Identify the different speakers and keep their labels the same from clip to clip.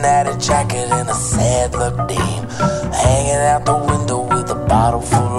Speaker 1: Looking at a
Speaker 2: jacket and a sad look, deep. Hanging out the window with a bottle full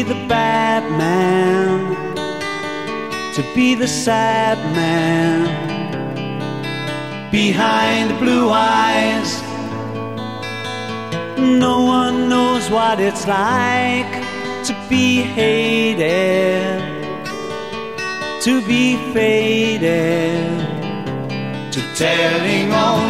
Speaker 3: be the
Speaker 4: bad man, to be the sad man. Behind the blue eyes, no one knows what it's like to be hated, to be faded, to telling all.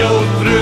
Speaker 4: show through.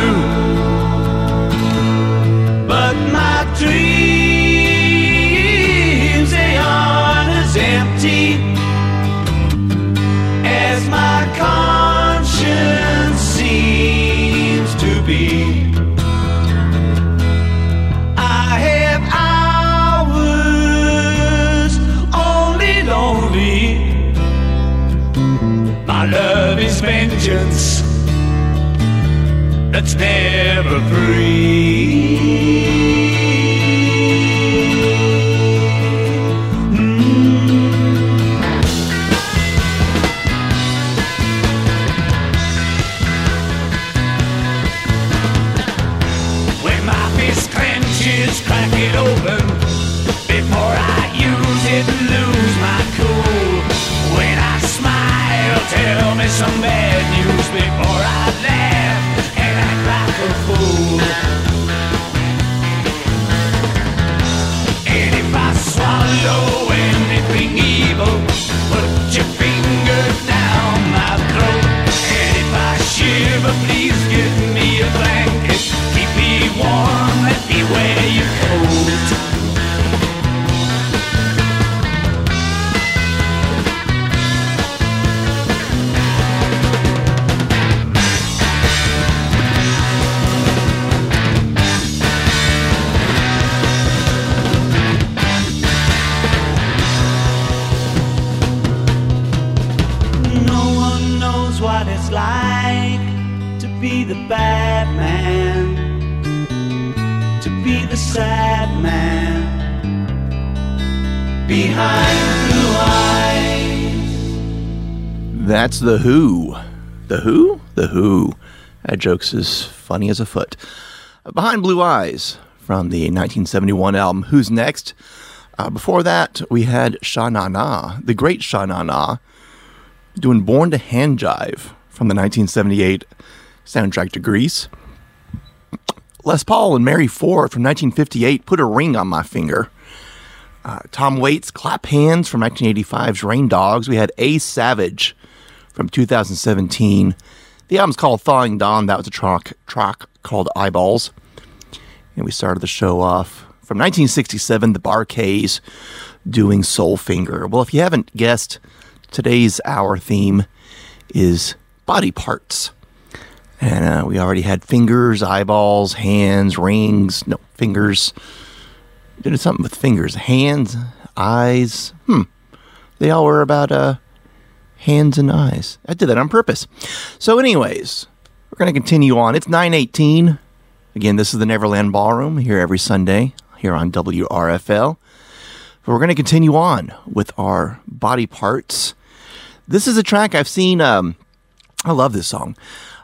Speaker 4: That's The
Speaker 5: Who. The Who? The Who. That joke's as funny as a foot. Behind Blue Eyes from the 1971 album Who's Next? Uh, before that, we had Sha Na Na, the great Sha Na Na, doing Born to Hand Jive from the 1978 soundtrack to Grease. Les Paul and Mary Ford from 1958 put a ring on my finger. Uh, Tom Waits, Clap Hands from 1985's Rain Dogs. We had A Savage from 2017. The album's called Thawing Dawn. That was a track, track called Eyeballs. And we started the show off from 1967, the Bar-Kays doing Soul Finger. Well, if you haven't guessed, today's hour theme is body parts. And uh, we already had fingers, eyeballs, hands, rings, no, fingers. Did something with fingers, hands, eyes. Hmm. They all were about uh, hands and eyes. I did that on purpose. So, anyways, we're going to continue on. It's 918. Again, this is the Neverland Ballroom here every Sunday here on WRFL. But we're going to continue on with our body parts. This is a track I've seen. Um, I love this song.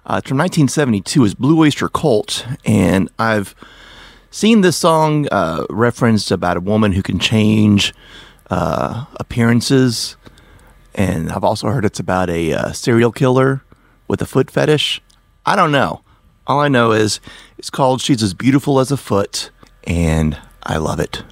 Speaker 5: Uh, it's from 1972. It's Blue Oyster Cult, and I've seen this song uh, referenced about a woman who can change uh, appearances, and I've also heard it's about a uh, serial killer with a foot fetish. I don't know. All I know is it's called "She's as Beautiful as a Foot," and I love it.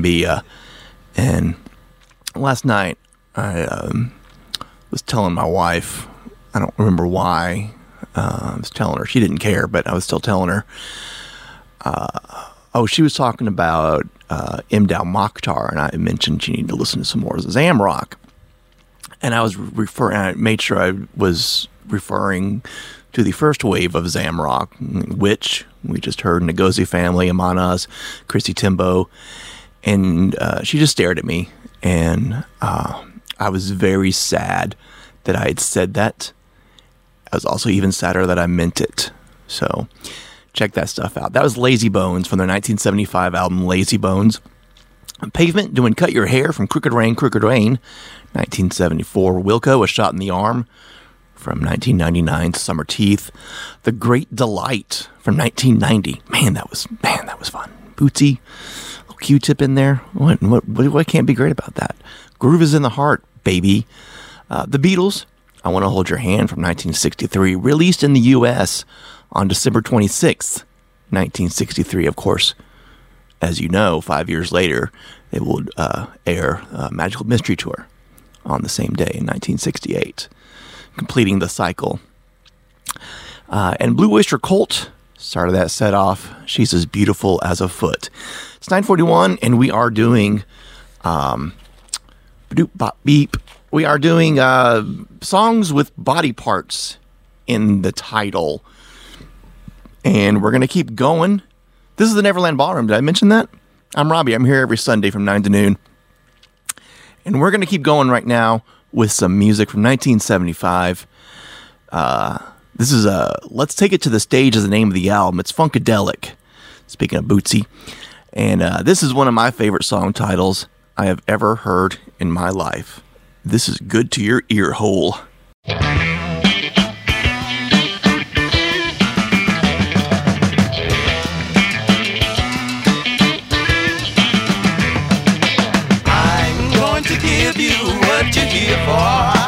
Speaker 5: From Zambia. And last night, I um, was telling my wife, I don't remember why. Uh, I was telling her, she didn't care, but I was still telling her. Uh, oh, she was talking about uh, Mdou Moctar, and I mentioned she needed to listen to some more Zamrock. And I was referring, I made sure I was referring to the first wave of Zamrock, which we just heard Ngozi family, Amanaz, Chrissy Tembo, and uh, she just stared at me, and uh, I was very sad that I had said that. I was also even sadder that I meant it. So check that stuff out. That was Lazy Bones from their 1975 album Lazy Bones. Pavement doing Cut Your Hair from Crooked Rain, Crooked Rain, 1974. Wilco, A Shot in the Arm from 1999. Summerteeth. The Great Deee-Lite from 1990. Man, that was man, that was fun. Bootsy, Q-tip in there. What what what, can't be great about that? Groove is in the heart, baby. Uh, the Beatles. I want to hold your hand from 1963, released in the U.S. on December 26th, 1963. Of course, as you know, five years later, it will uh, air uh, Magical Mystery Tour on the same day in 1968, completing the cycle. Uh, and Blue Oyster Cult started that set off. She's as beautiful as a foot. It's 941, and we are doing um, Bop Beep. We are doing uh, songs with body parts in the title. And we're to keep going. This is the Neverland Ballroom. Did I mention that? I'm Robbie. I'm here every Sunday from 9 to noon. And we're to keep going right now with some music from 1975. Uh, this is a Let's Take It to the Stage is the name of the album. It's Funkadelic. Speaking of Bootsy. And uh, this is one of my favorite song titles I have ever heard in my life. This is good to your ear hole.
Speaker 6: I'm going to give you what you're here for.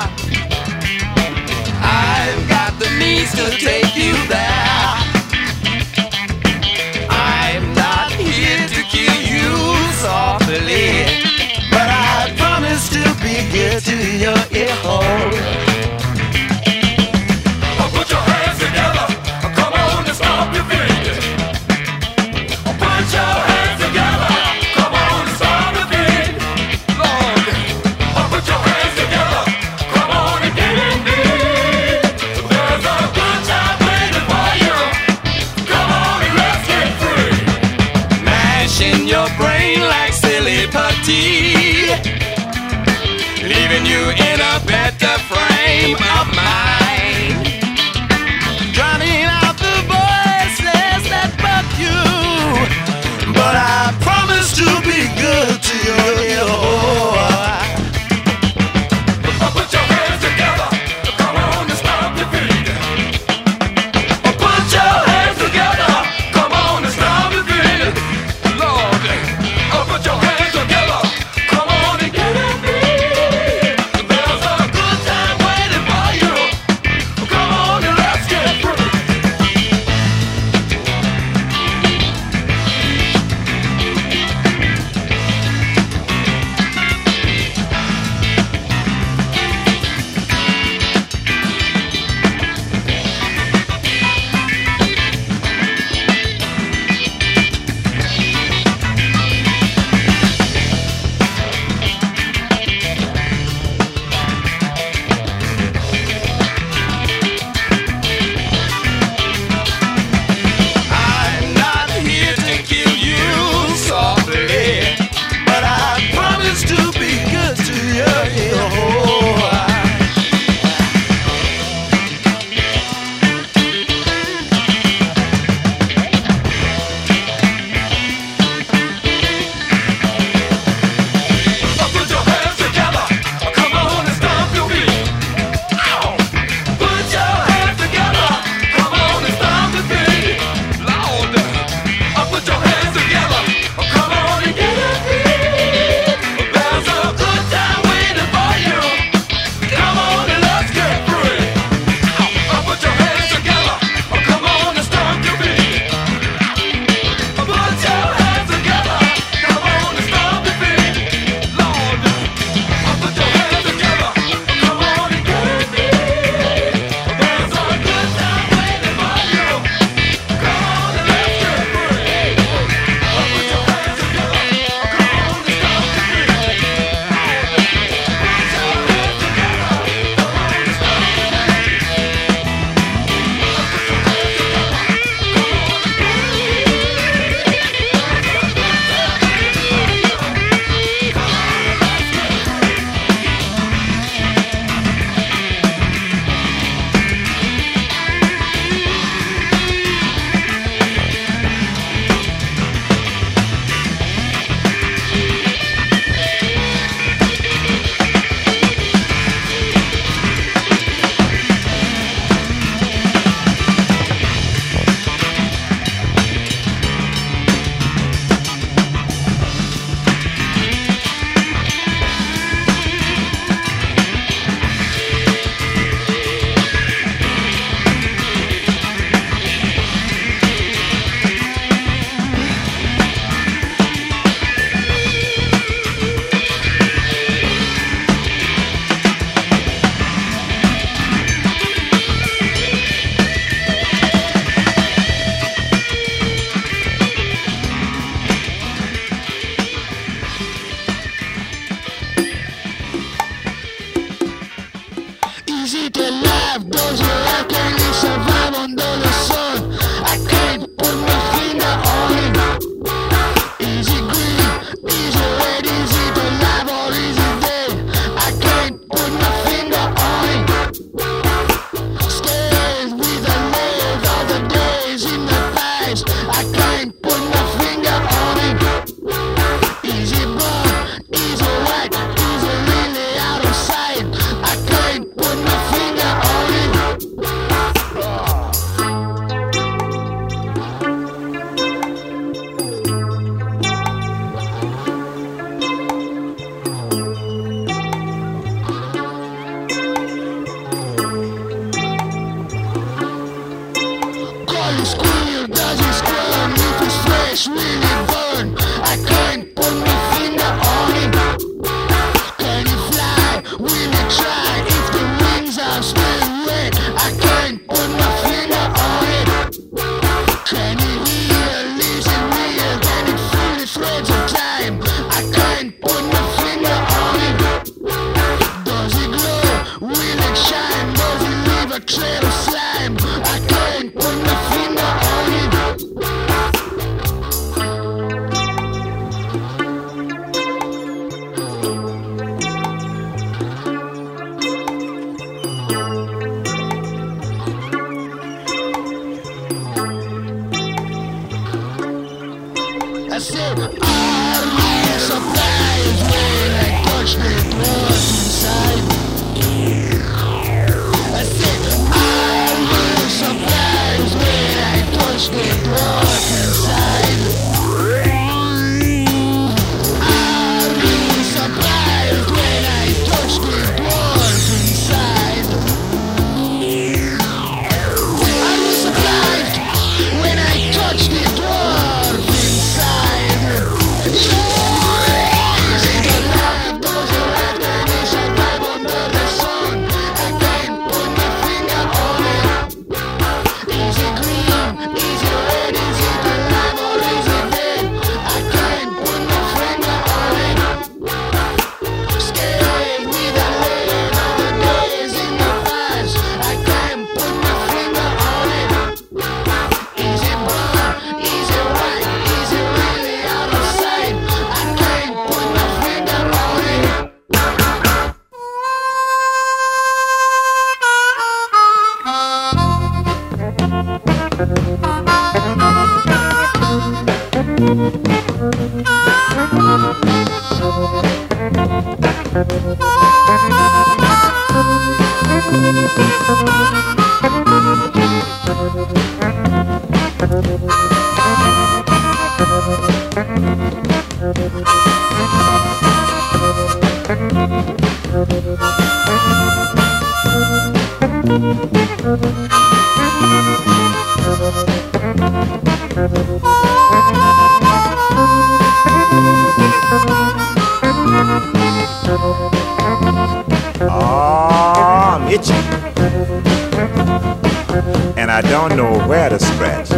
Speaker 6: I
Speaker 7: don't know where to scratch.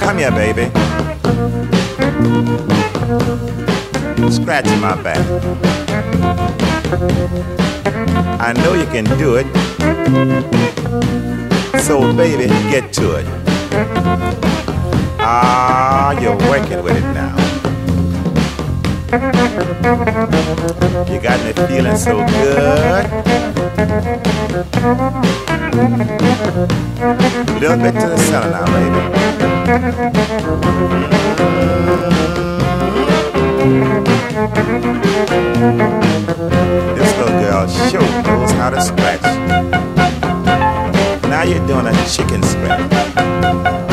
Speaker 7: Come here, baby. Scratch my back. I know you can do it. So, baby, get to it. Ah, you're working with it now. You got me feeling so good. A little bit to the center now, baby. This little girl sure knows how to scratch. Now you're doing a chicken scratch.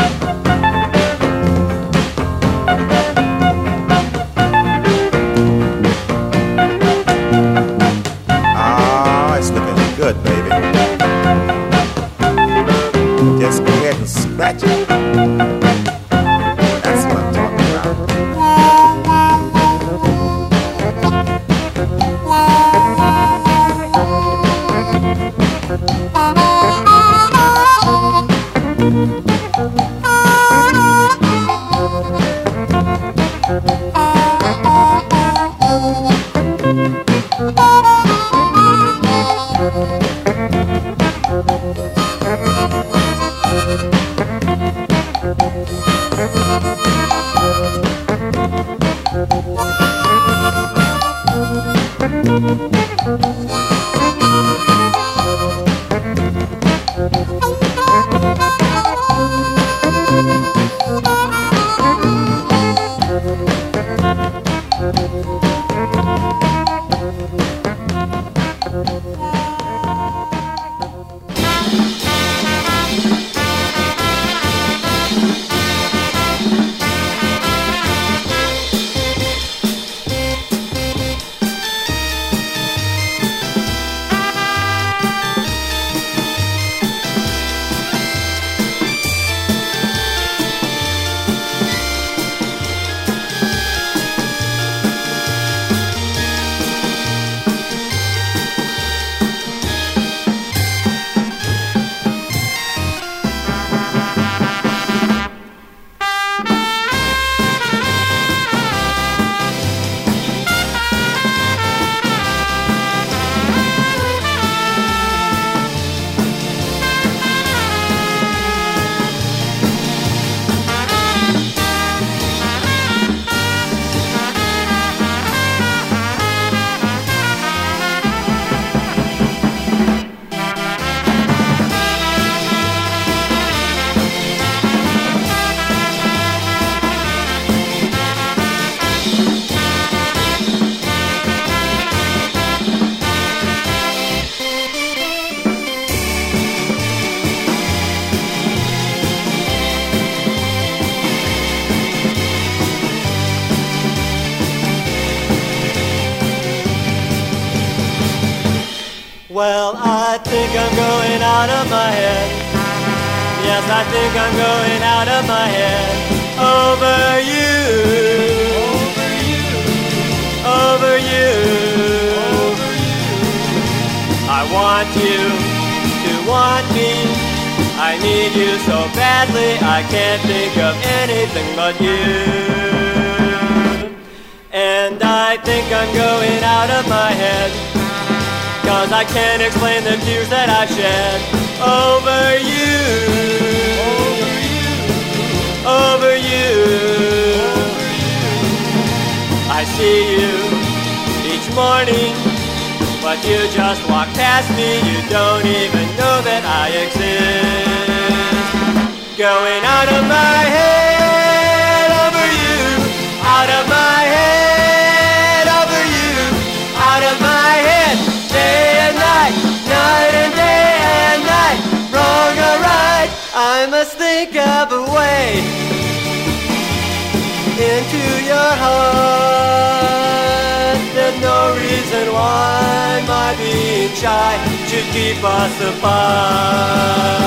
Speaker 8: I think I'm going out of my head. Over you. Over you. Over you. Over you. I want you to want me. I need you so badly, I can't think of anything but you. And I think I'm going out of my head. Cause I can't explain the tears that I've shed over you. see you each morning, but you just walk past me. You don't even know that I exist. Going out of my head over you, out of my head over you, out of my head day and night, night and day and night, wrong or right. I must think of a way to your heart. There's no reason why my being shy should keep us apart.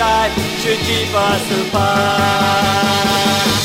Speaker 9: sky should keep
Speaker 5: us apart.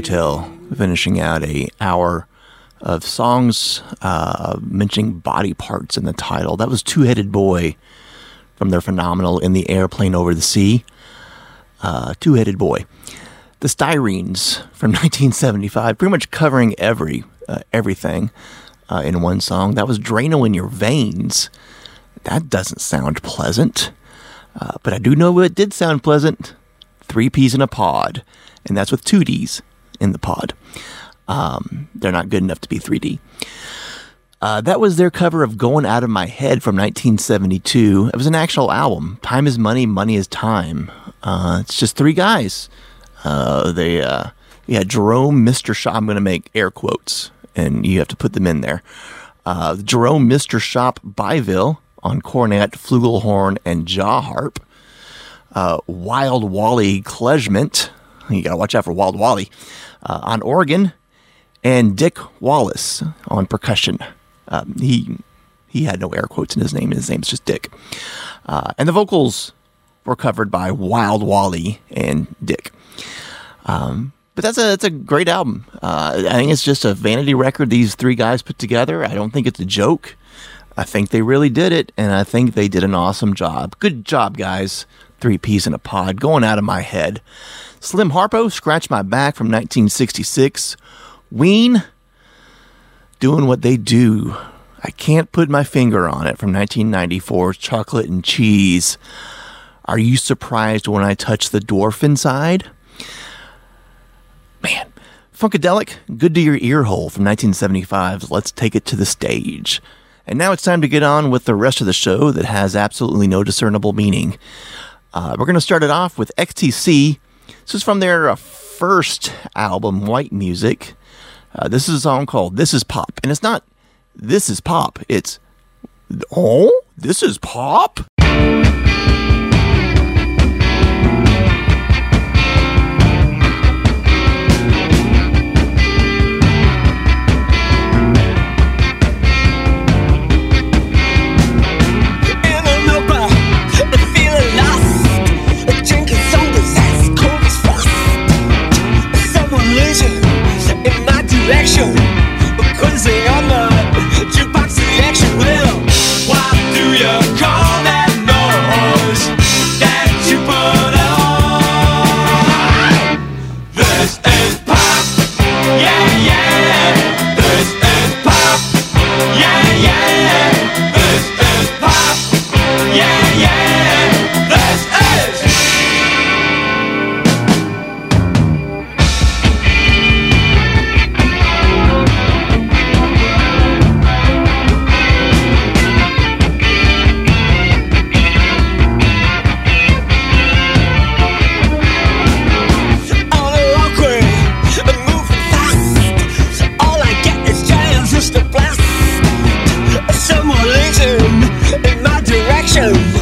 Speaker 5: Hotel, finishing out a hour of songs uh, mentioning body parts in the title. That was Two Headed Boy from their phenomenal In the Airplane Over the Sea. Uh, Two Headed Boy. The Styrenes from 1975, pretty much covering every uh, everything uh, in one song. That was Drano in Your Veins. That doesn't sound pleasant. Uh, but I do know it did sound pleasant. Three peas in a pod. And that's with two D's in the pod. Um, they're not good enough to be 3D. Uh, that was their cover of Going Out of My Head from 1972. It was an actual album. Time is Money, Money is Time. Uh, it's just three guys. Uh, they, uh, yeah, Jerome, Mr. Shop. I'm going to make air quotes, and you have to put them in there. Uh, Jerome, Mr. Shop, Byville on cornet, flugelhorn, and jaw harp. Uh, Wild Wally Klejment. You got to watch out for Wild Wally uh, on organ, and Dick Wallace on percussion. Um, he he had no air quotes in his name. His name's just Dick. Uh, and the vocals were covered by Wild Wally and Dick. Um, but that's a that's a great album. Uh, I think it's just a vanity record these three guys put together. I don't think it's a joke. I think they really did it, and I think they did an awesome job. Good job, guys. Three peas in a pod, going out of my head. Slim Harpo, Scratch My Back from 1966. Ween, doing what they do. I can't put my finger on it from 1994. Chocolate and cheese. Are you surprised when I touch the dwarf inside? Man, Funkadelic, Good to Your Ear Hole from 1975. Let's take it to the stage. And now it's time to get on with the rest of the show that has absolutely no discernible meaning. Uh, we're going to start it off with XTC. This is from their uh, first album, White Music. Uh, this is a song called This Is Pop. And it's not This Is Pop, it's Oh, This Is Pop?
Speaker 10: crazy show.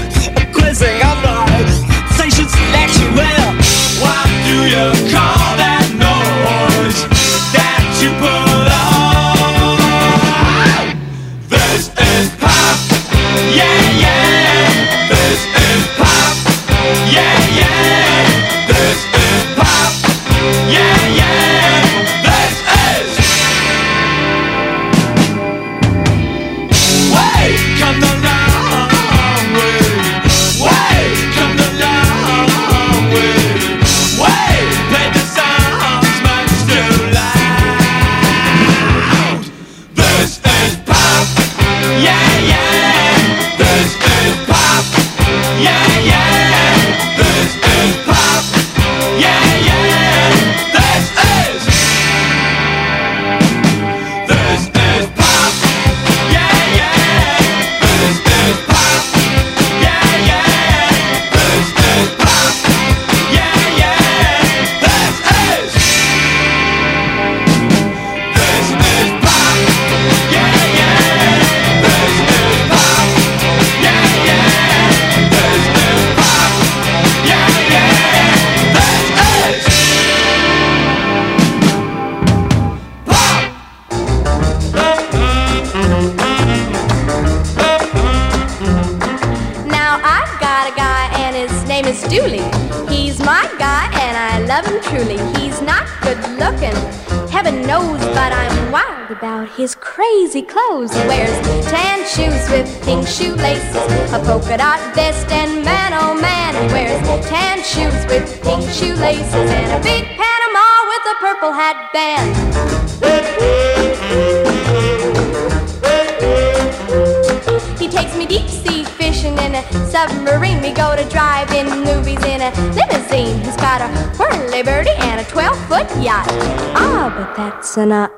Speaker 10: Sana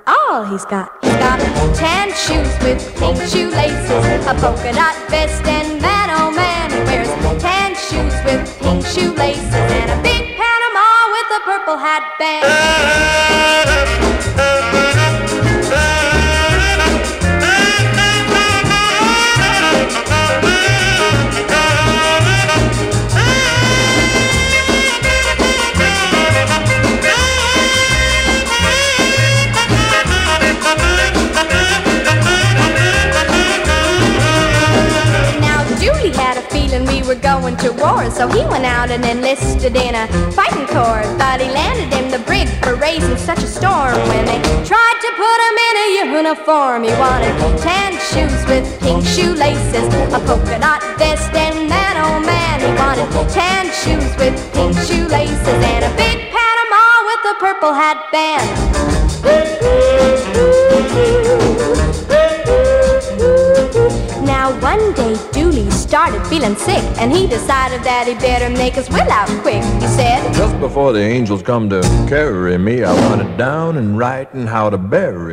Speaker 10: and sick, and he decided that he better make his will out quick. He said,
Speaker 11: Just before the angels come to carry me, I want it down and writing how to bury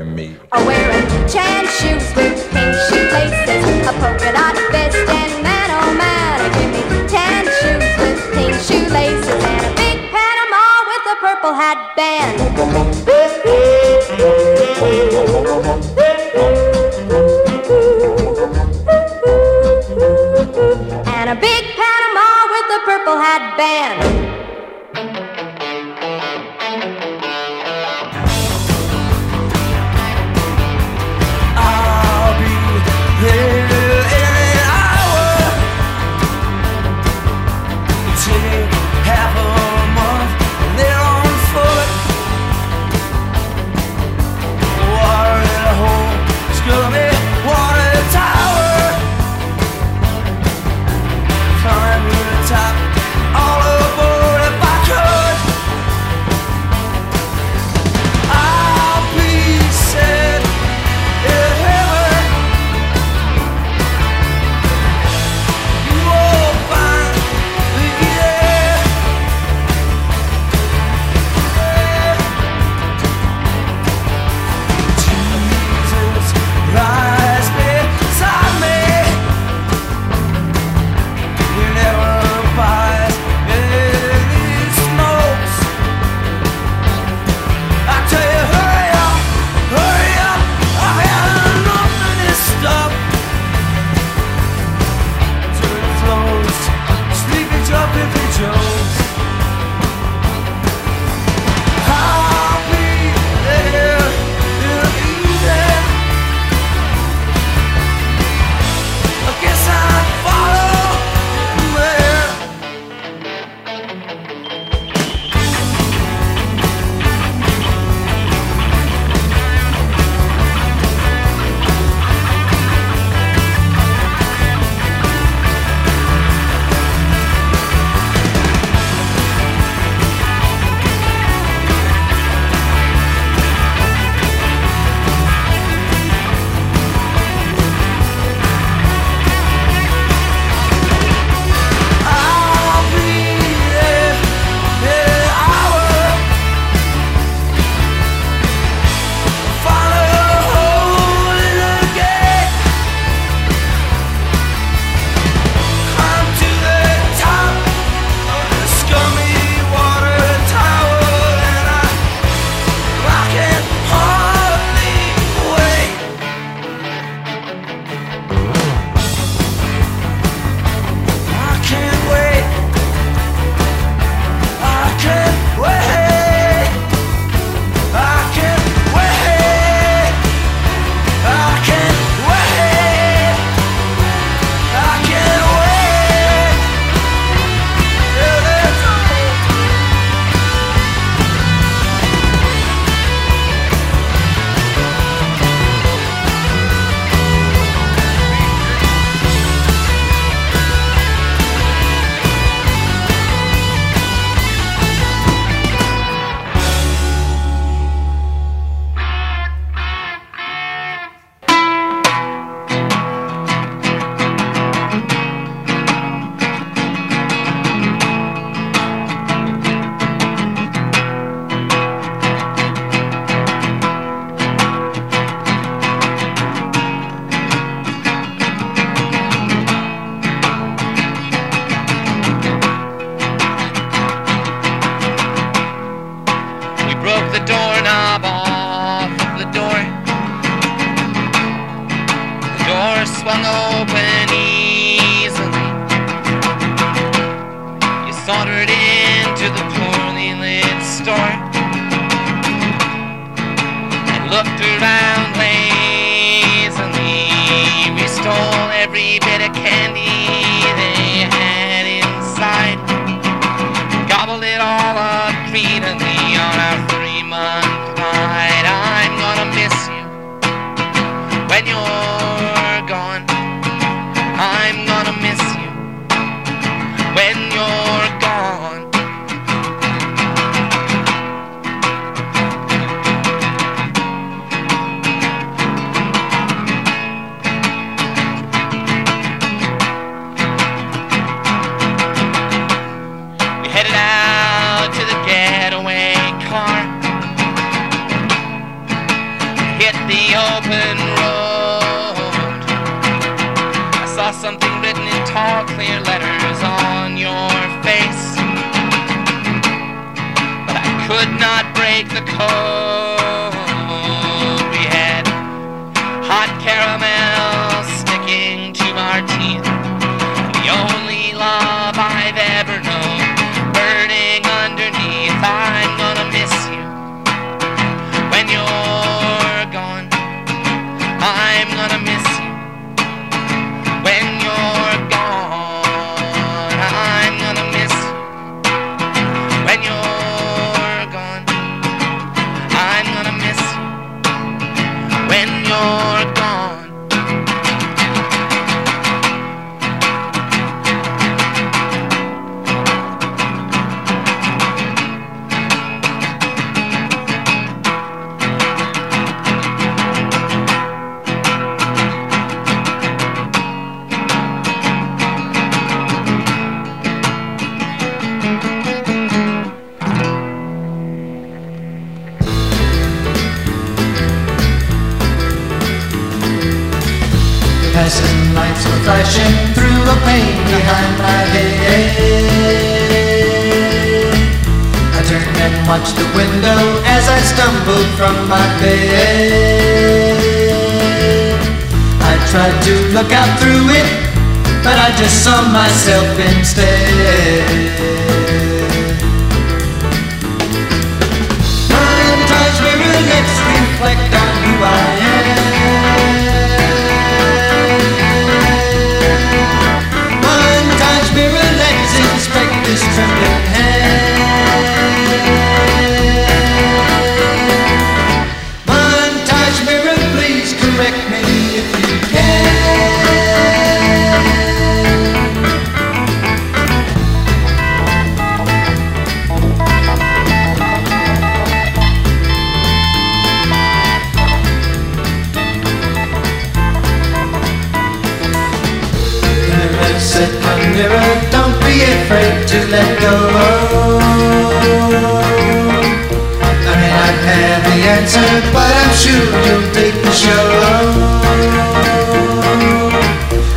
Speaker 12: answer, but I'm sure you'll take the show.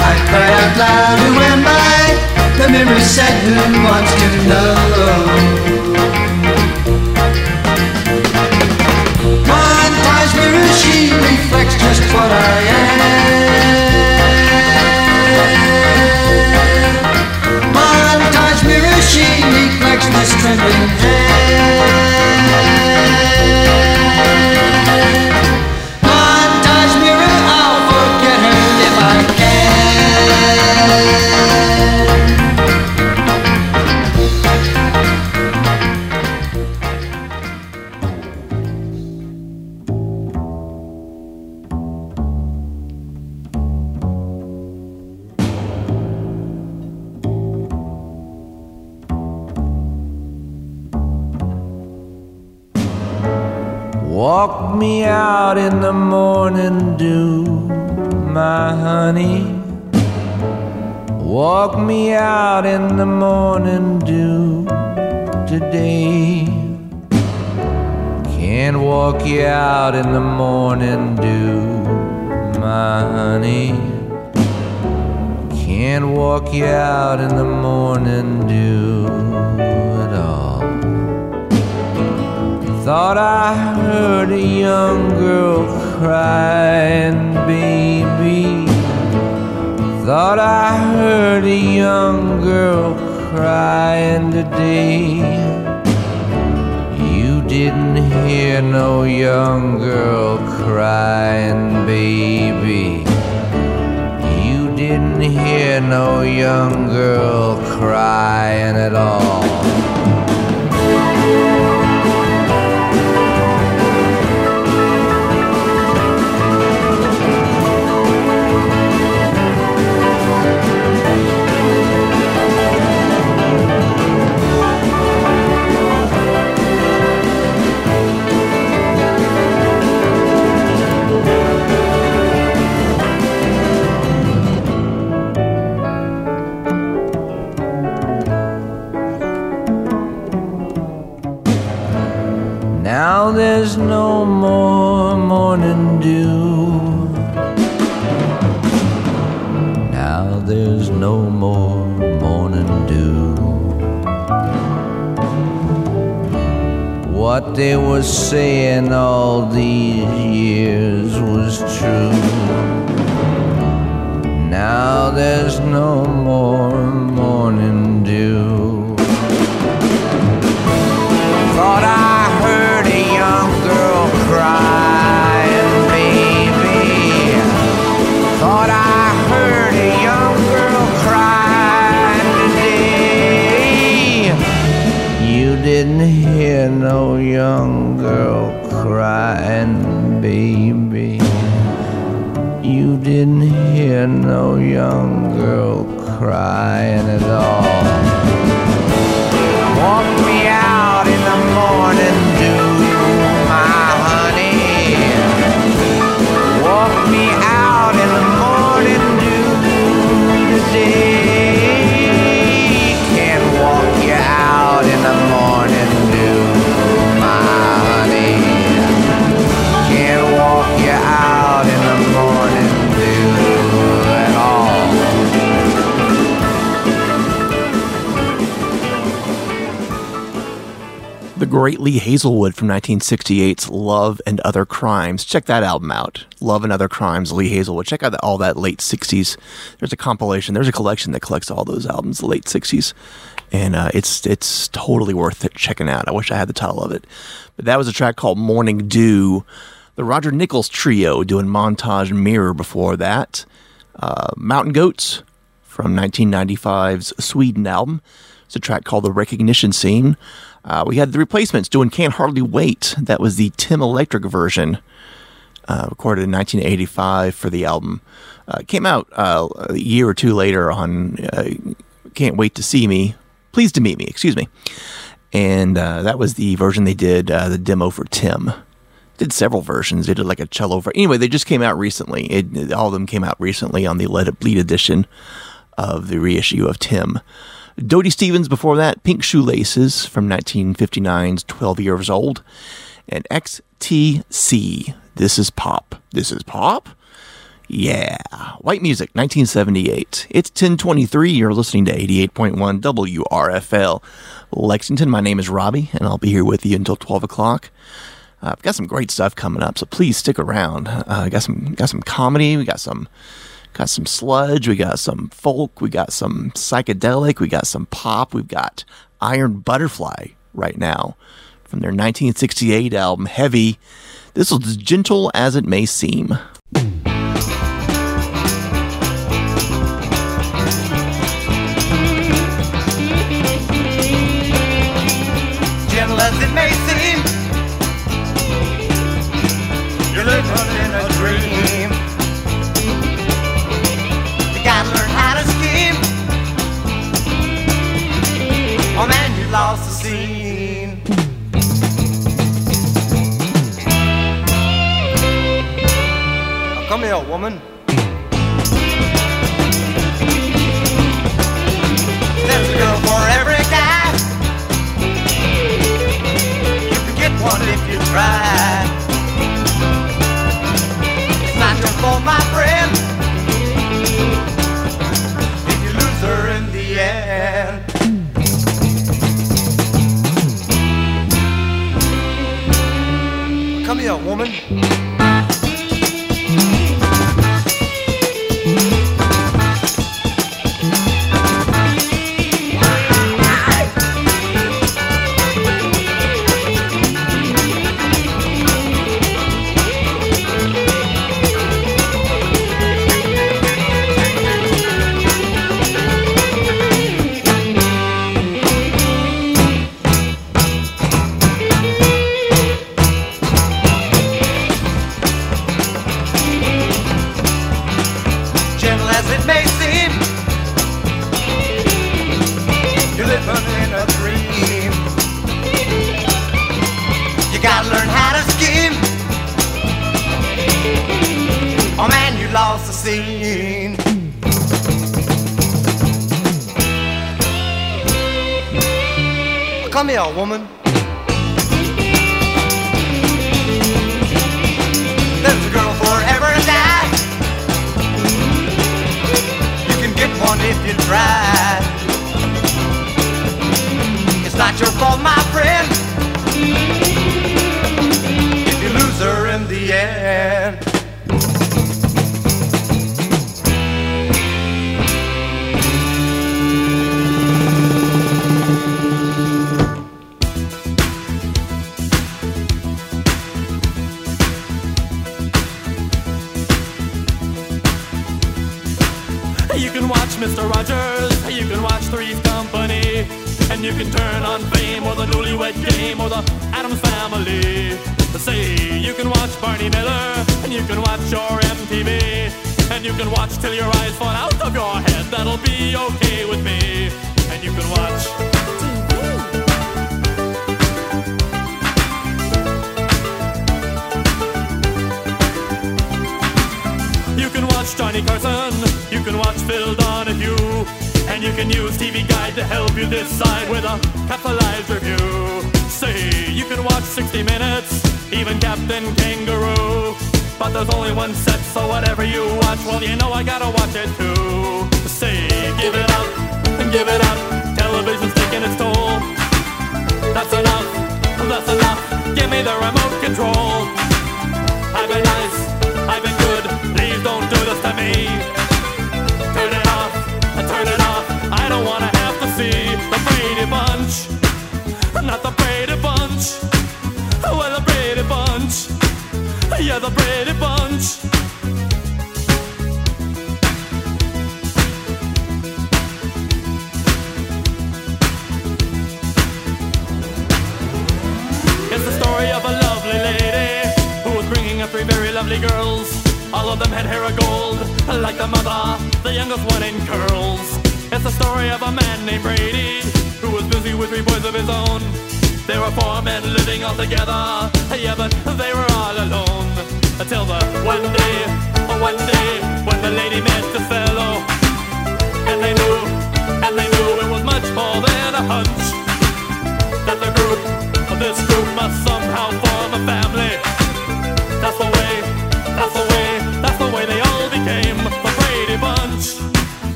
Speaker 12: I cried out loud, who am I? The mirror said, who wants to know? Montage mirror, she reflects just what I am. Montage mirror, she reflects this trembling hand.
Speaker 5: Hazlewood from 1968's Love and Other Crimes. Check that album out. Love and Other Crimes, Lee Hazlewood. Check out the, all that late 60s. There's a compilation, there's a collection that collects all those albums, the late 60s. And uh, it's it's totally worth it checking out. I wish I had the title of it. But that was a track called Morning Dew. The Roger Nichols Trio doing Montage Mirror before that. Uh, Mountain Goats from 1995's Sweden album. It's a track called The Recognition Scene. Uh, we had the replacements doing Can't Hardly Wait. That was the Tim Electric version, uh, recorded in 1985 for the album. Uh, came out uh, a year or two later on uh, Can't Wait to See Me, Pleased to Meet Me, excuse me. And uh, that was the version they did, the demo for Tim. Did several versions. They did like a cello. Ver- anyway, they just came out recently. It, all of them came out recently on the Let It Bleed edition of the reissue of Tim. Dodie Stevens before that, Pink Shoelaces from 1959's 12 Years Old, and XTC, This is Pop. This is Pop? Yeah. White Music, 1978. It's 1023. You're listening to 88.1 WRFL Lexington. My name is Robbie, and I'll be here with you until 12 o'clock. I've got some great stuff coming up, so please stick around. Uh, I got some got some comedy. We got some got some sludge. We got some folk. We got some psychedelic. We got some pop. We've got Iron Butterfly right now from their 1968 album Heavy. This was as gentle as it may seem.
Speaker 12: Woman. There's a girl for every guy. You get one if you try. It's not my friend. If you lose her in the end. Come here, woman.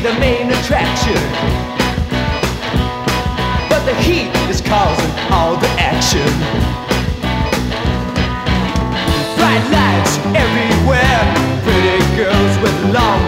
Speaker 12: the
Speaker 13: main attraction. But the heat is causing all the action. Bright lights everywhere, pretty girls with long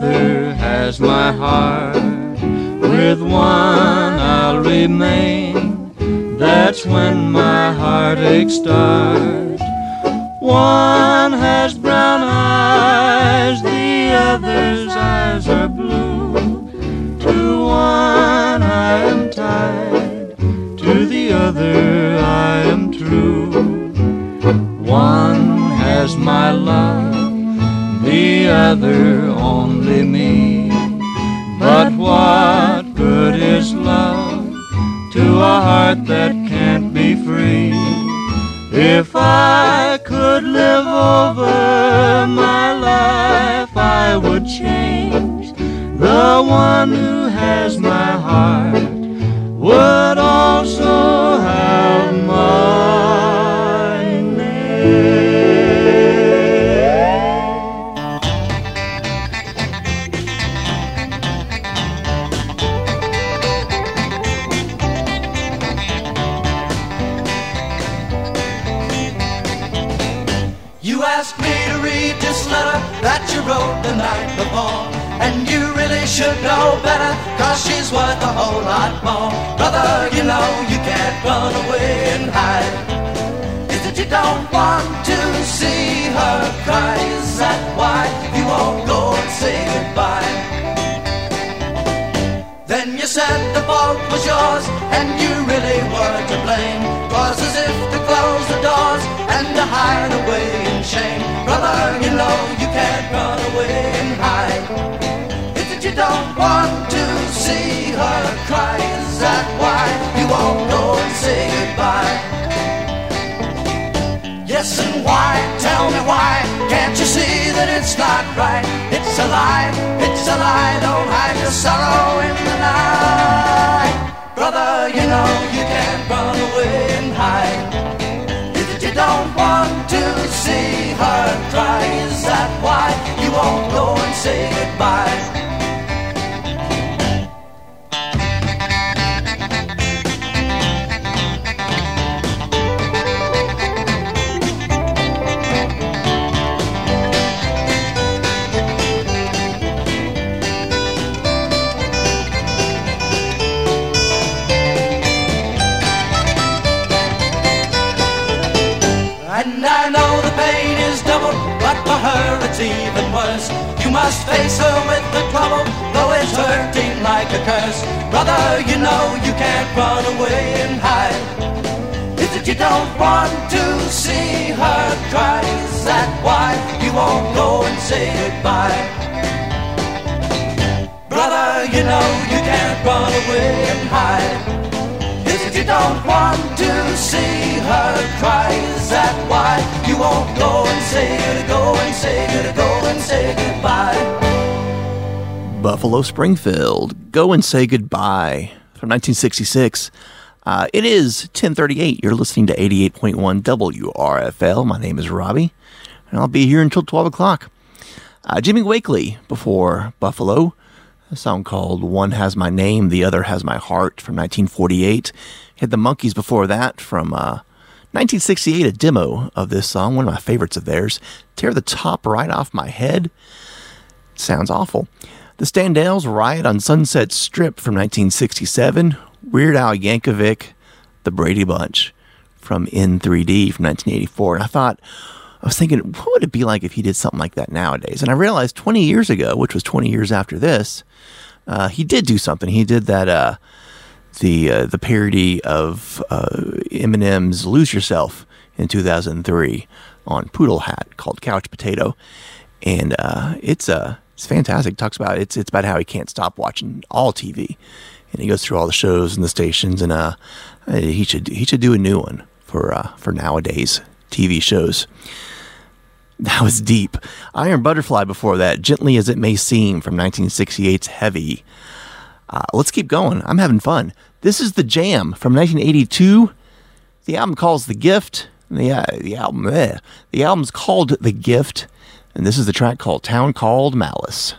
Speaker 14: has my heart. With one I'll remain, that's when my heartache starts. One has brown eyes, the other's eyes are blue. To one I am tied, to the other I am true. One has my love, the other heart that can't be free? If I could live over my life, I would change. The one who has my heart would also
Speaker 15: really should know better, cause she's worth a whole lot more. Brother, you know you can't run away and hide. Is it you don't want to see her cry? Is that why you won't go and say goodbye? Then you said the fault was yours, and you really were to blame. Was as if to close the doors and to hide away in shame. Brother, you know you can't run away and hide. You don't want to see her cry? Is that why you won't go and say goodbye? Yes, and why? Tell me why? Can't you see that it's not right? It's a lie, it's a lie. Don't hide your sorrow in the night. Brother, you know you can't run away and hide. It you don't want to see her cry? Is that why you won't go and say goodbye? Worse. You must face her with the trouble, though it's hurting like a curse. Brother, you know you can't run away and hide. Is it you don't want to see her cry? Is that why you won't go and say goodbye? Brother, you know you can't run away and hide. You don't want to see her cry? Is that why you won't go and say go and say go and say goodbye?
Speaker 5: Buffalo Springfield, Go and Say Goodbye from 1966. Uh, it is 1038. You're listening to 88.1 WRFL. My name is Robbie, and I'll be here until 12 o'clock. Uh, Jimmy Wakely before Buffalo, a song called One Has My Name, The Other Has My Heart from 1948. Had the Monkees before that from uh, 1968, a demo of this song, one of my favorites of theirs. Tear the Top Right Off My Head. Sounds awful. The Standells Riot on Sunset Strip from 1967. Weird Al Yankovic, The Brady Bunch from In 3-D from 1984. And I thought, I was thinking, what would it be like if he did something like that nowadays? And I realized 20 years ago, which was 20 years after this, uh, he did do something. He did that, uh, the uh, the parody of uh, Eminem's "Lose Yourself" in 2003 on Poodle Hat called "Couch Potato," and uh, it's uh, it's fantastic. talks about it's it's about how he can't stop watching all TV, and he goes through all the shows and the stations, and uh, he should he should do a new one for uh, for nowadays TV shows. That was deep. Iron Butterfly before that, Gently as It May Seem from 1968's Heavy. Uh, let's keep going. I'm having fun. This is The Jam from 1982. The album calls The Gift. The, uh, the album, eh, the album's called The Gift, and this is the track called Town Called Malice.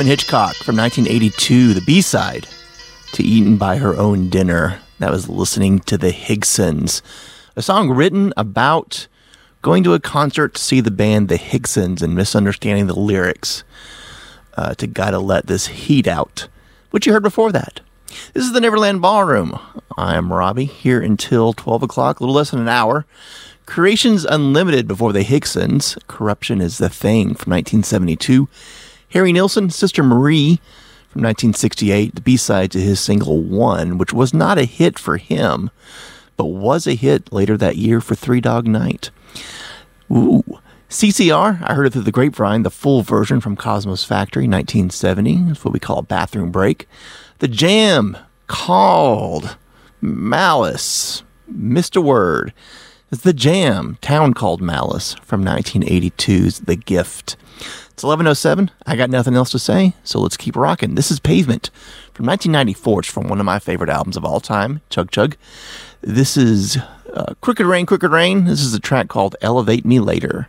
Speaker 5: Robyn Hitchcock from 1982, the B side to Eaten by Her Own Dinner. That was listening to the Higsons, a song written about going to a concert to see the band The Higsons and misunderstanding the lyrics uh, to Gotta Let This Heat Out, which you heard before that. This is the Neverland Ballroom. I am Robbie, here until 12 o'clock, a little less than an hour. Creations Unlimited before the Higsons. Corruption is the Thing from 1972. Harry Nilsson, Sister Marie from 1968, the B side to his single One, which was not a hit for him, but was a hit later that year for Three Dog Night. Ooh. CCR, I heard it through the grapevine, the full version from Cosmo's Factory, 1970. That's what we call a bathroom break. The Jam, called Malice, Mr. Word. It's The Jam, Town Called Malice from 1982's The Gift. It's 1107. I got nothing else to say, so let's keep rocking. This is Pavement from 1994. It's from one of my favorite albums of all time, Chug Chug. This is uh, Crooked Rain, Crooked Rain. This is a track called Elevate Me Later.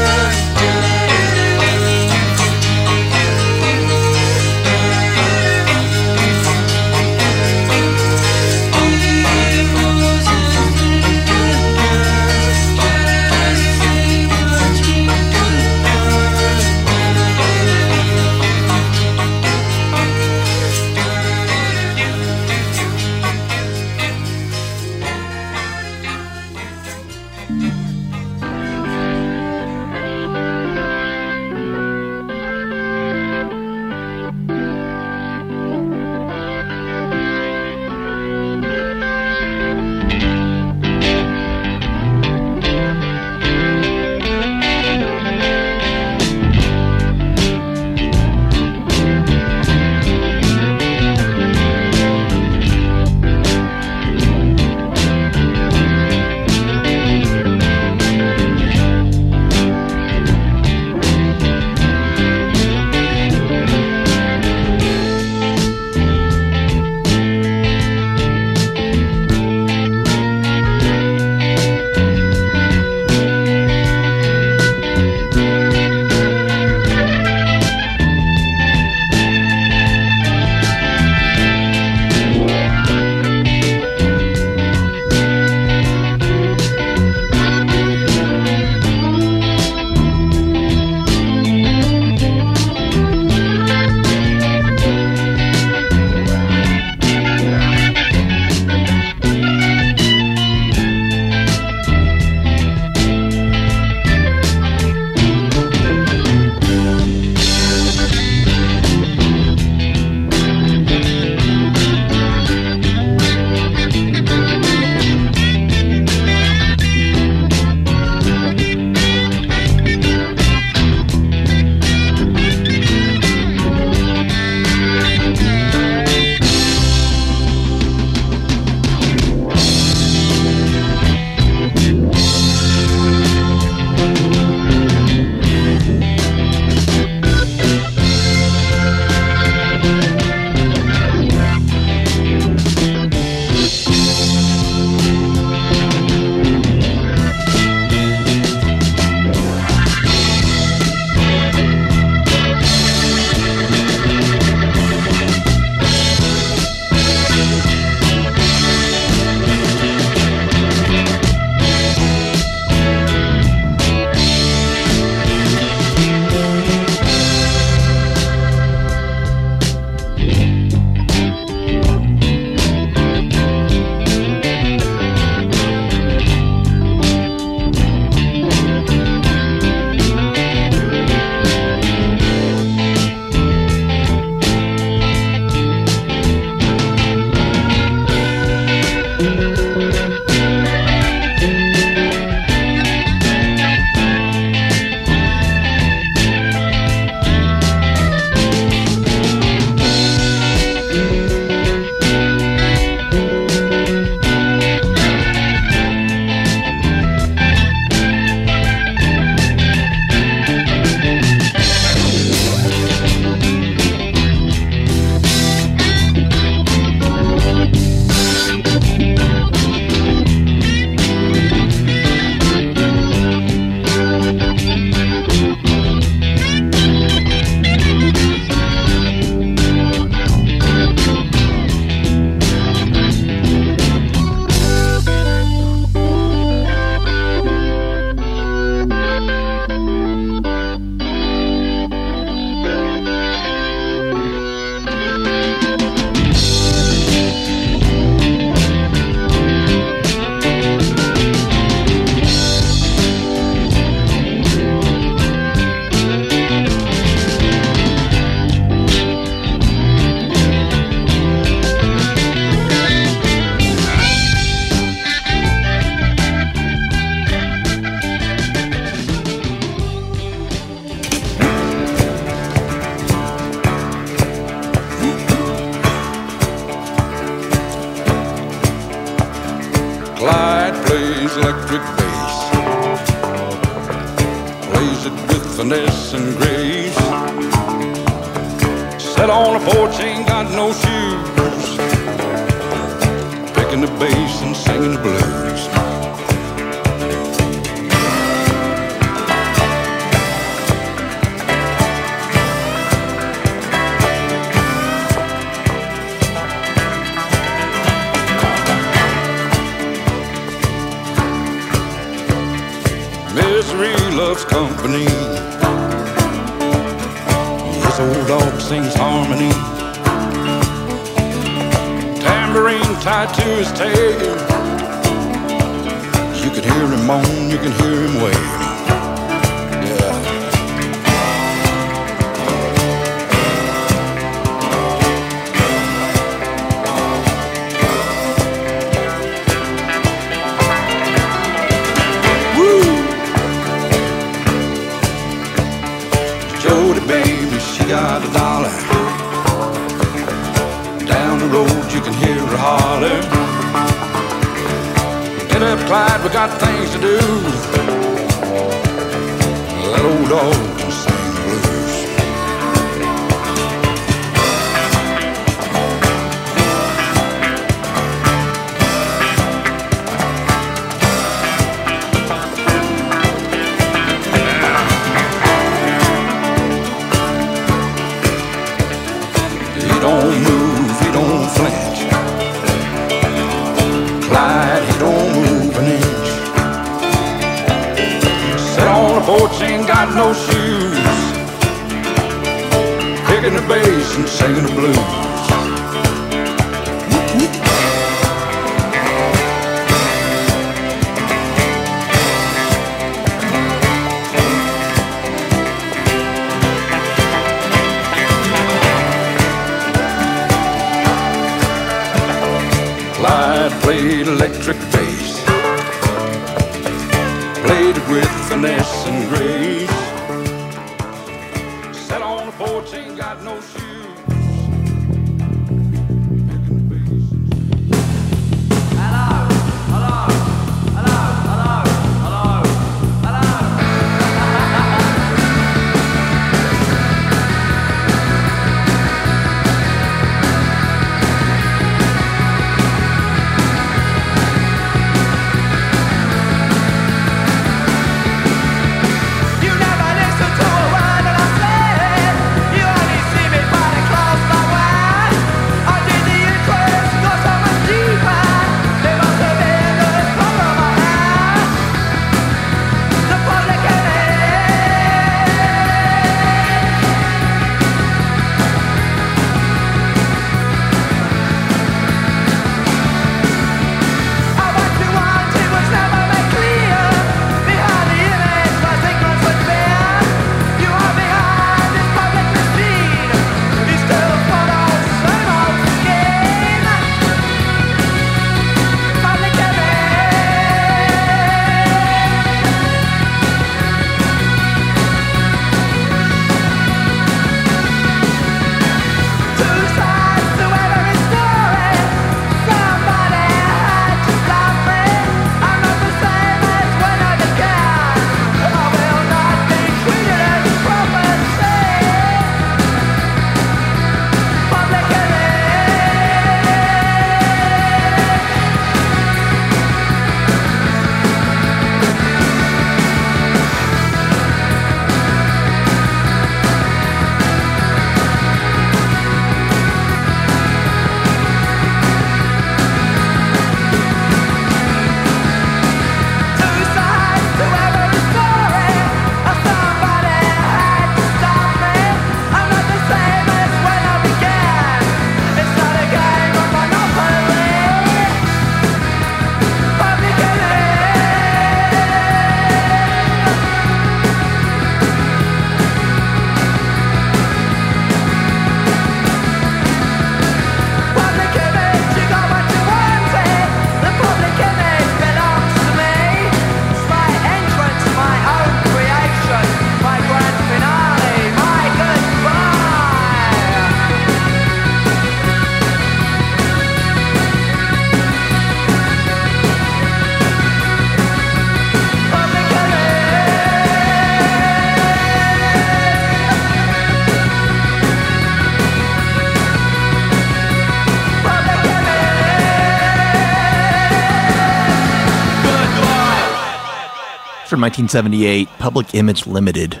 Speaker 5: From 1978, Public Image Limited,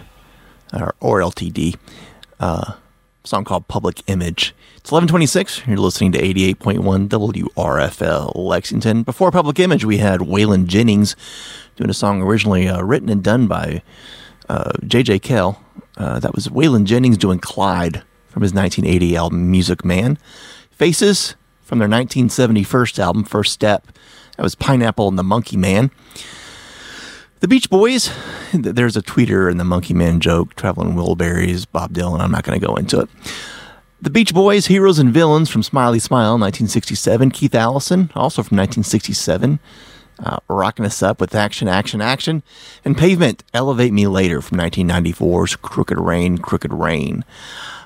Speaker 5: or, or LTD. Uh, song called Public Image. It's 1126. You're listening to 88.1 WRFL Lexington. Before Public Image, we had Waylon Jennings doing a song originally uh, written and done by uh, J.J. Cale. Uh, that was Waylon Jennings doing Clyde from his 1980 album Music Man. Faces from their 1971 album First Step. That was Pineapple and the Monkey Man. The Beach Boys, there's a tweeter and the Monkey Man joke, Traveling Wilburys, Bob Dylan. I'm not going to go into it. The Beach Boys, Heroes and Villains from Smiley Smile, 1967. Keith Allison, also from 1967. Uh, rocking us up with Action, Action, Action. And Pavement, Elevate Me Later from 1994's Crooked Rain, Crooked Rain.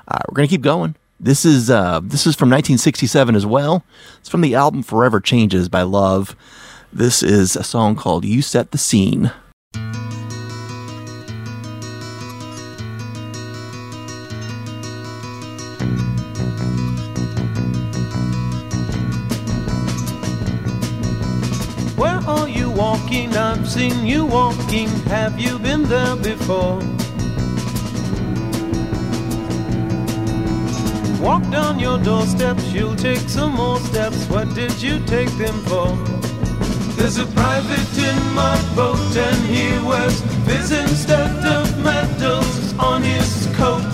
Speaker 5: Uh, we're going to keep going. This is uh, this is from 1967 as well. It's from the album Forever Changes by Love. This is a song called You Set the Scene.
Speaker 9: Where are you walking? I've seen you walking. Have you been there before? Walk down your doorsteps, you'll take some more steps. What did you take them for? There's a private in my boat, and he wears fizz instead of medals on his coat.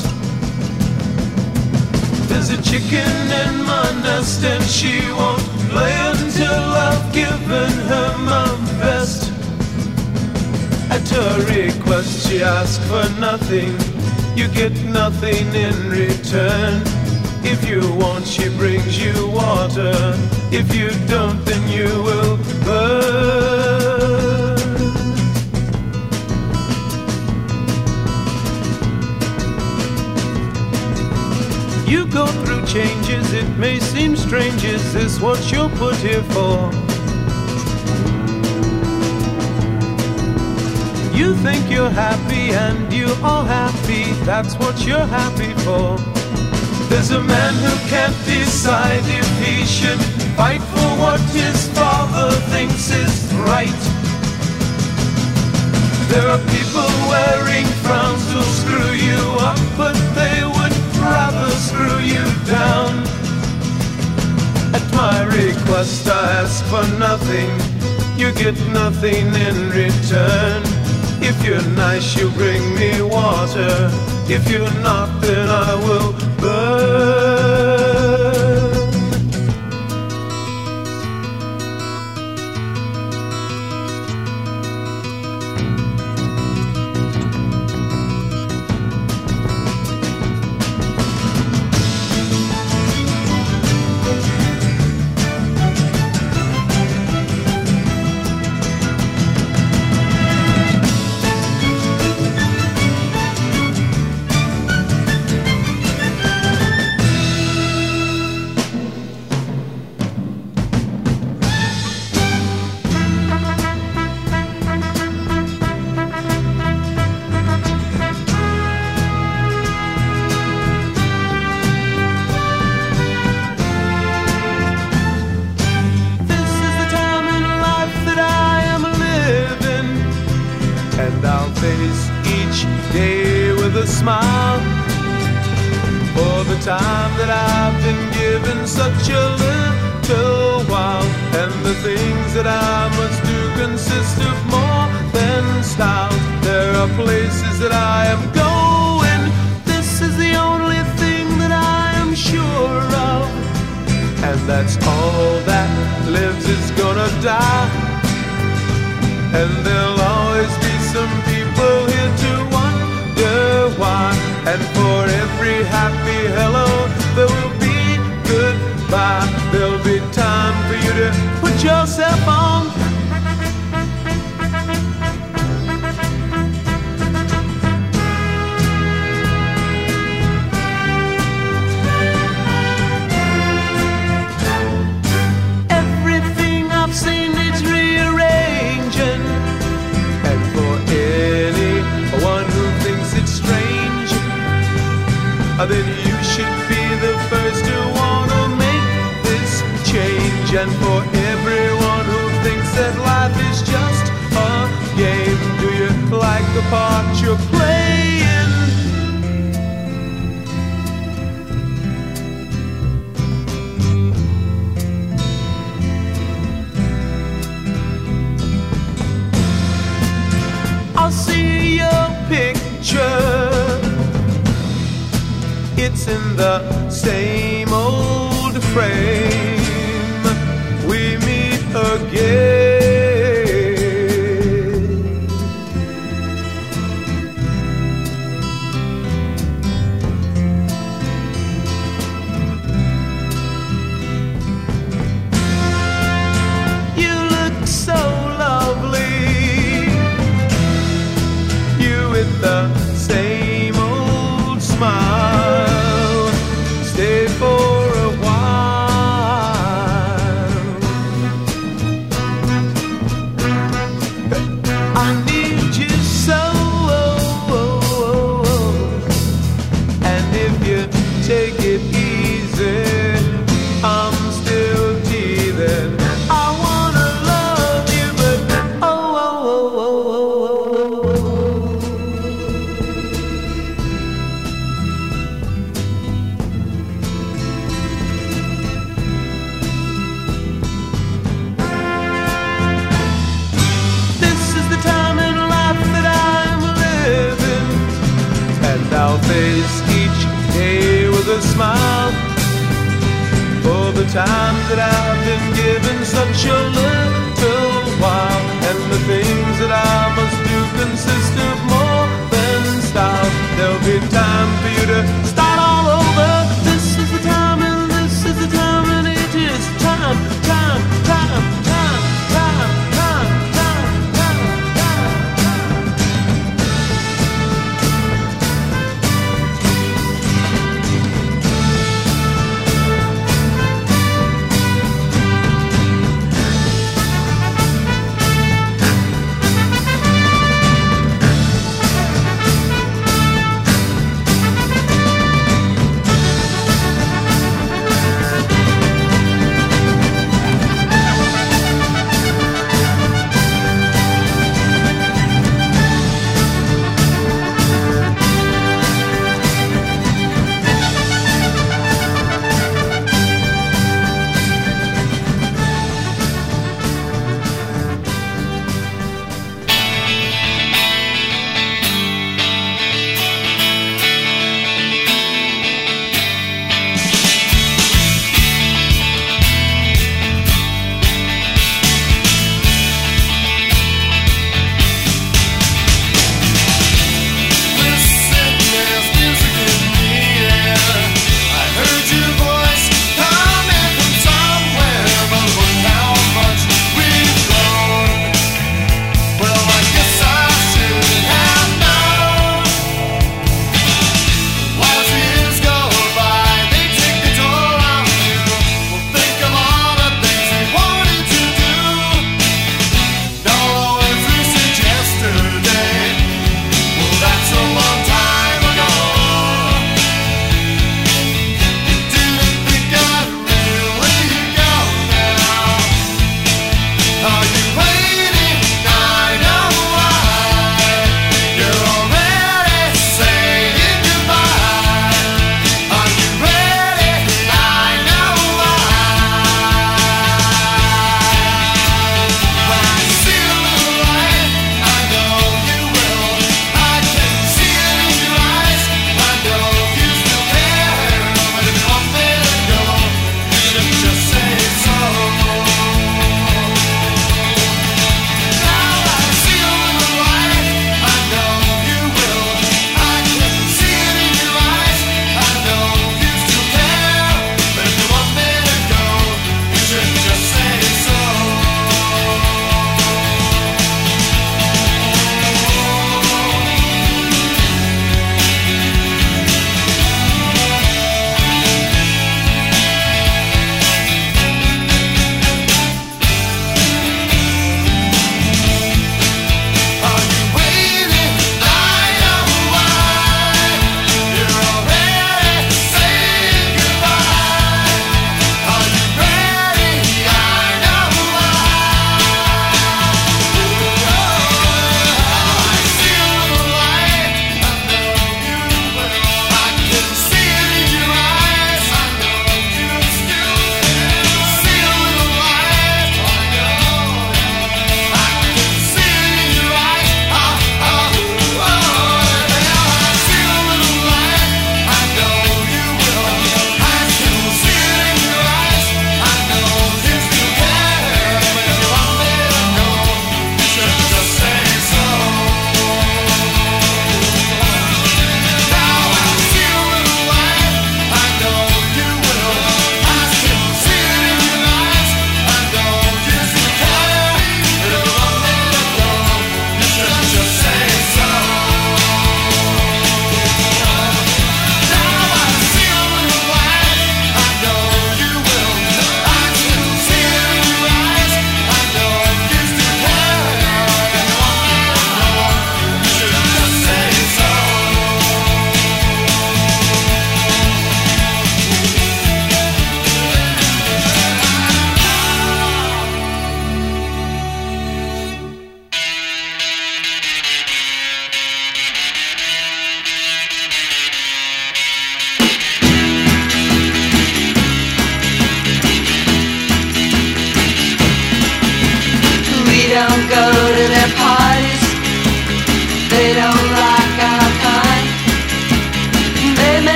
Speaker 9: There's a chicken in my nest, and she won't lay until I've given her my best. At her request, she asks for nothing. You get nothing in return. If you want, she brings you water. If you don't, then you will You go through changes, it may seem strange. Is this what you're put here for? You think you're happy and you are happy, that's what you're happy for. There's a man who can't decide if he should fight for what his father thinks is right. There are people wearing frowns who'll screw you up, but they would rather screw you down. At my request, I ask for nothing. You get nothing in return. If you're nice, you bring me water. If you're not, then I will burn. And for everyone who thinks that life is just a game, do you like the part you're playing. I'll see your picture. It's in the same old frame. Time that I've been given such a little while, and the things that I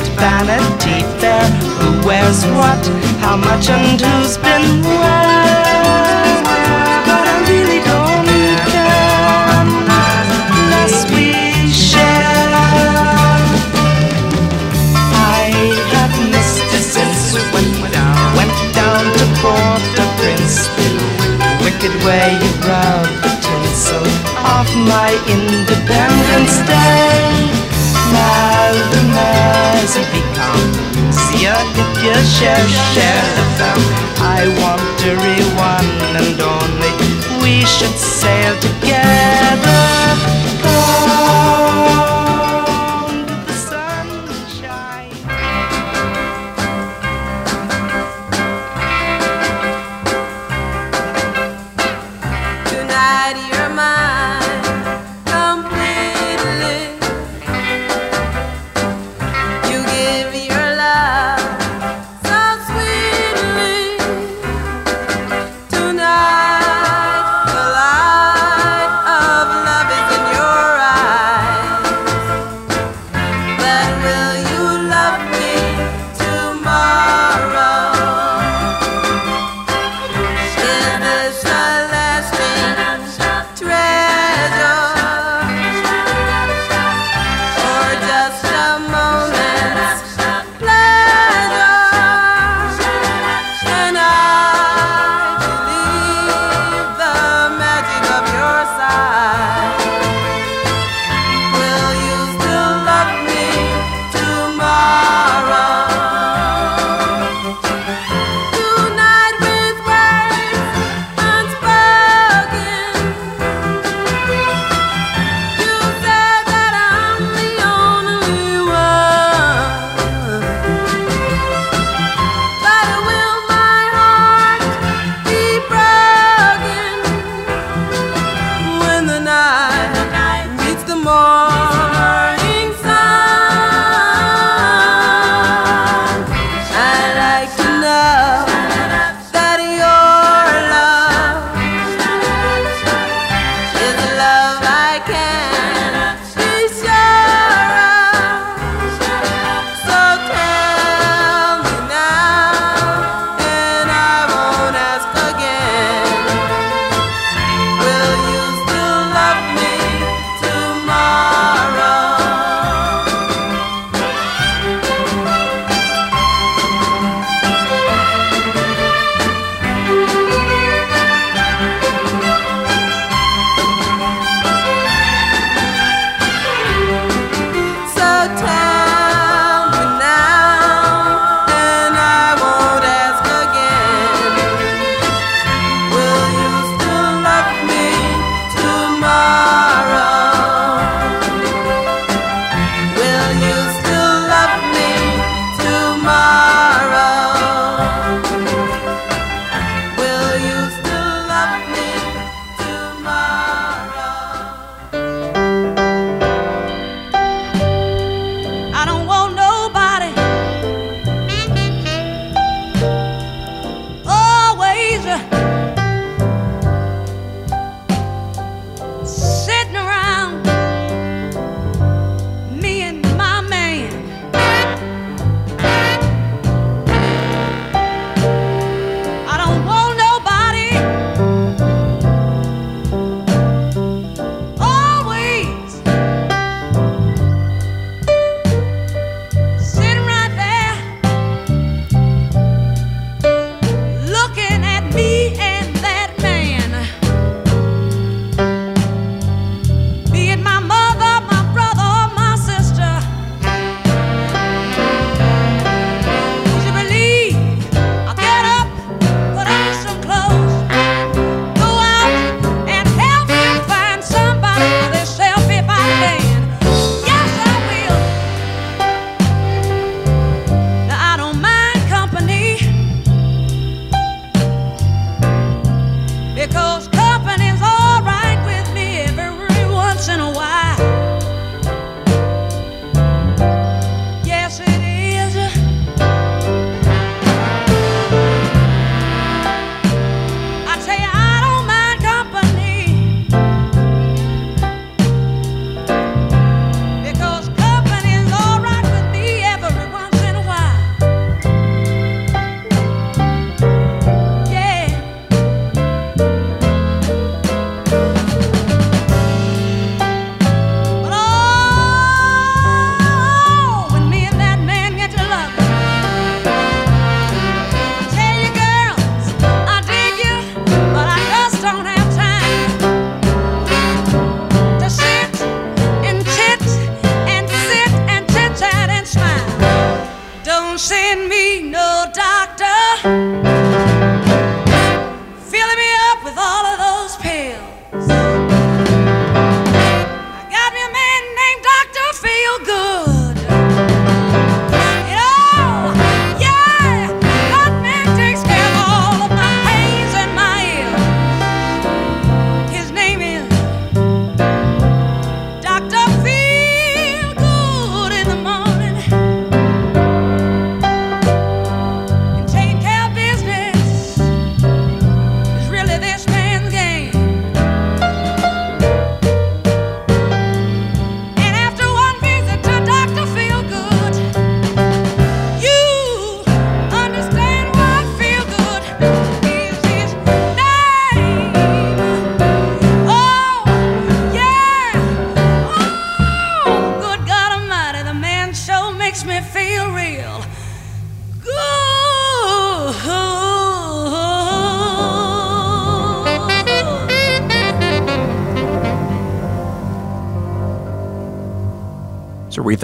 Speaker 16: great vanity fair. Who wears what, how much, and who's been where? But I really don't care unless we share. I had went down to Wicked way you rubbed the tinsel off my Independence Day rumors and become See a picture, share, share the film I want to be one and only We should sail together.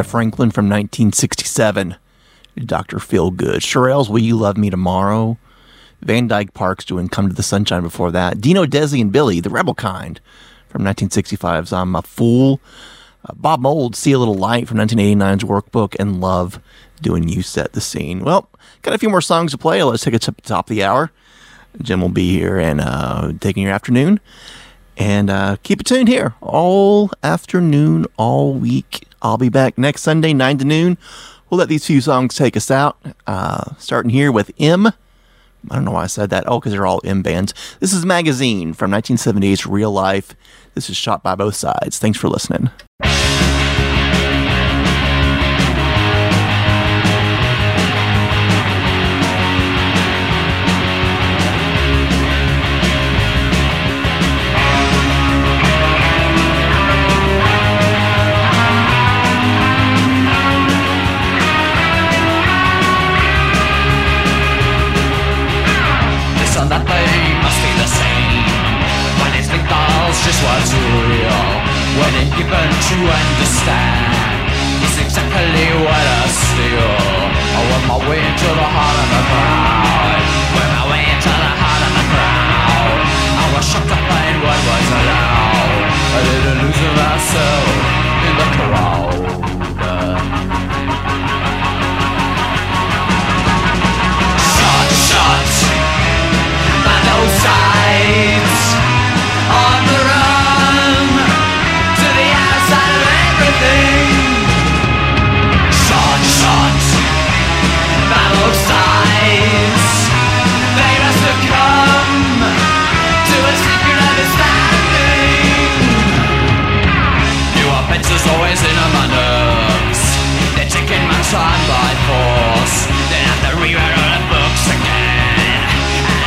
Speaker 5: Franklin from 1967. Dr. Feel Good. Shirelles, Will You Love Me Tomorrow? Van Dyke Parks doing Come to the Sunshine before that. Dino Desi and Billy, The Rebel Kind from 1965's I'm a Fool. Uh, Bob Mould, See a Little Light from 1989's Workbook, and Love doing You Set the Scene. Well, got a few more songs to play. Let's take it to the top of the hour. Jim will be here and uh, taking your afternoon. And uh, keep it tuned here all afternoon, all week. I'll be back next Sunday, 9 to noon. We'll let these few songs take us out. Uh, starting here with M. I don't know why I said that. Oh, because they're all M bands. This is Magazine from 1978's Real Life. This is shot by both sides. Thanks for listening.
Speaker 4: Given to understand, it's exactly what I steal. I went my way into the heart of the crowd. Went my way into the heart of the crowd. I was shocked to find what was allowed. I didn't lose myself in the crowd. Time by force. Then to rewrite all the books again.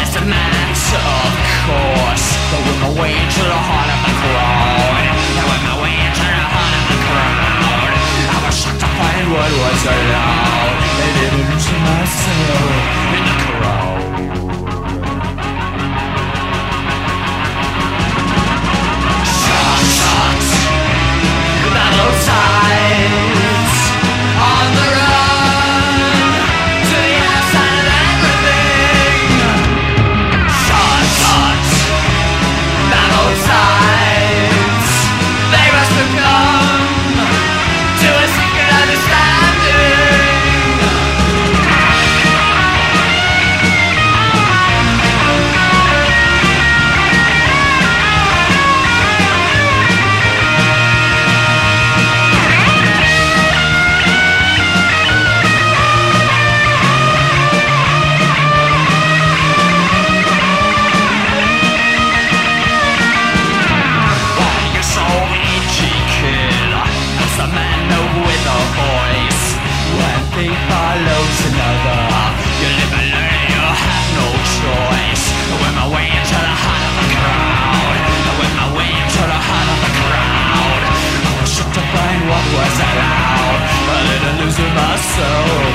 Speaker 4: As a matter of course, I went my way into the heart of the crowd. I went my way into the heart of the crowd. I was shocked to find what was allowed. They didn't lose myself I didn't lose